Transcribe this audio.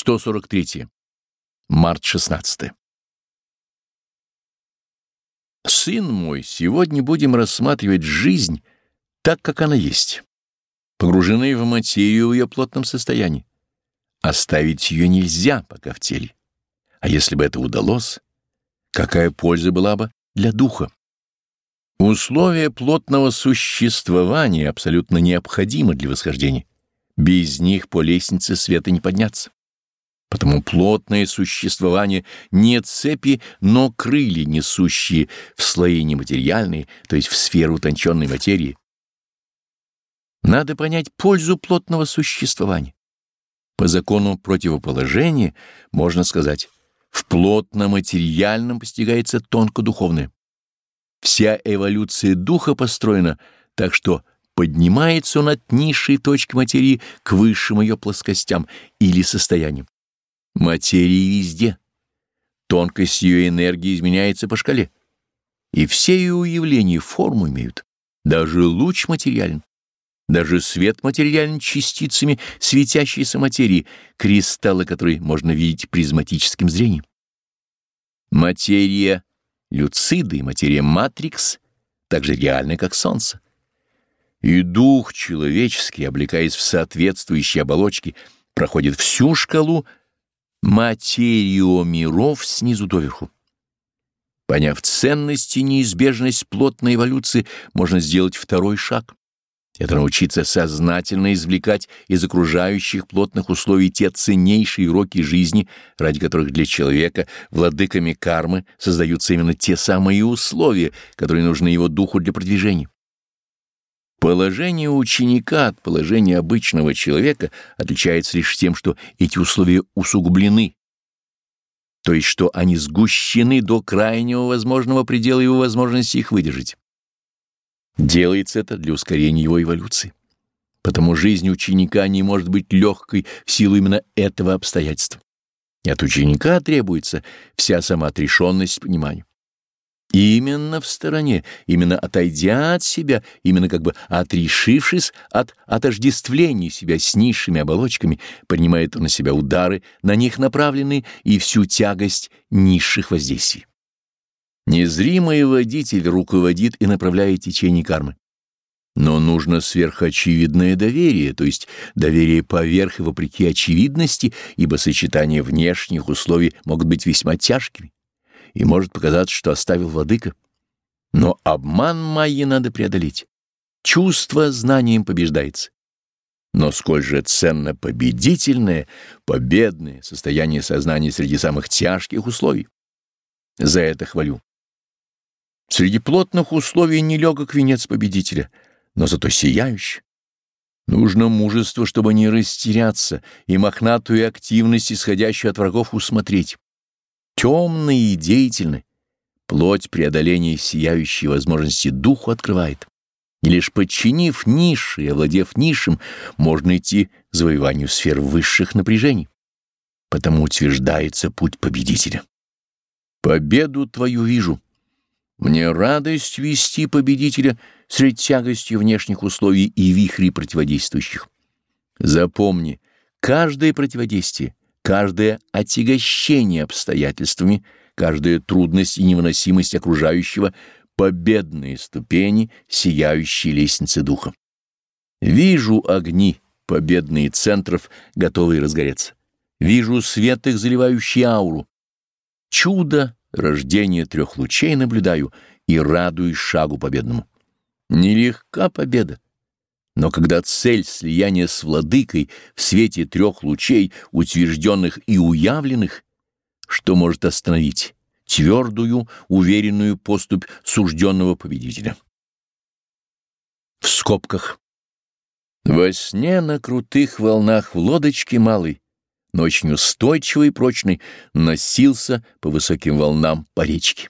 143. Март 16. Сын мой, сегодня будем рассматривать жизнь так, как она есть, погружены в материю в ее плотном состоянии. Оставить ее нельзя пока в теле. А если бы это удалось, какая польза была бы для духа? Условия плотного существования абсолютно необходимы для восхождения. Без них по лестнице света не подняться. Потому плотное существование не цепи, но крылья, несущие в слои нематериальные, то есть в сферу утонченной материи. Надо понять пользу плотного существования. По закону противоположения можно сказать, в плотно-материальном постигается тонко-духовное. Вся эволюция духа построена так, что поднимается он от низшей точки материи к высшим ее плоскостям или состояниям. Материи везде. Тонкость ее энергии изменяется по шкале. И все ее уявления форму имеют. Даже луч материален. Даже свет материален частицами светящейся материи, кристаллы которые можно видеть призматическим зрением. Материя люциды и материя матрикс так же реальны, как Солнце. И дух человеческий, облекаясь в соответствующие оболочки, проходит всю шкалу материю миров снизу доверху. Поняв ценность и неизбежность плотной эволюции, можно сделать второй шаг. Это научиться сознательно извлекать из окружающих плотных условий те ценнейшие уроки жизни, ради которых для человека владыками кармы создаются именно те самые условия, которые нужны его духу для продвижения. Положение ученика от положения обычного человека отличается лишь тем, что эти условия усугублены, то есть что они сгущены до крайнего возможного предела его возможности их выдержать. Делается это для ускорения его эволюции. Потому жизнь ученика не может быть легкой в силу именно этого обстоятельства. От ученика требуется вся самоотрешенность понимания. Именно в стороне, именно отойдя от себя, именно как бы отрешившись от отождествления себя с низшими оболочками, принимает он на себя удары, на них направленные и всю тягость низших воздействий. Незримый водитель руководит и направляет течение кармы. Но нужно сверхочевидное доверие, то есть доверие поверх и вопреки очевидности, ибо сочетание внешних условий могут быть весьма тяжкими и может показаться, что оставил владыка. Но обман Майи надо преодолеть. Чувство знанием побеждается. Но сколь же ценно победительное, победное состояние сознания среди самых тяжких условий. За это хвалю. Среди плотных условий нелегок венец победителя, но зато сияющий. Нужно мужество, чтобы не растеряться и мохнатую активность, исходящую от врагов, усмотреть темные и деятельны. Плоть преодоления сияющей возможности духу открывает. И лишь подчинив ниши и овладев нишем, можно идти к завоеванию сфер высших напряжений. Потому утверждается путь победителя. Победу твою вижу. Мне радость вести победителя среди тягости внешних условий и вихрей противодействующих. Запомни, каждое противодействие каждое отягощение обстоятельствами, каждая трудность и невыносимость окружающего — победные ступени сияющей лестницы духа. Вижу огни победные центров, готовые разгореться. Вижу свет их, заливающий ауру. Чудо рождения трех лучей наблюдаю и радуюсь шагу победному. Нелегка победа. Но когда цель слияния с владыкой в свете трех лучей, утвержденных и уявленных, что может остановить твердую, уверенную поступь сужденного победителя? В скобках. Во сне на крутых волнах в лодочке малой, но очень устойчивый и прочный, носился по высоким волнам по речке.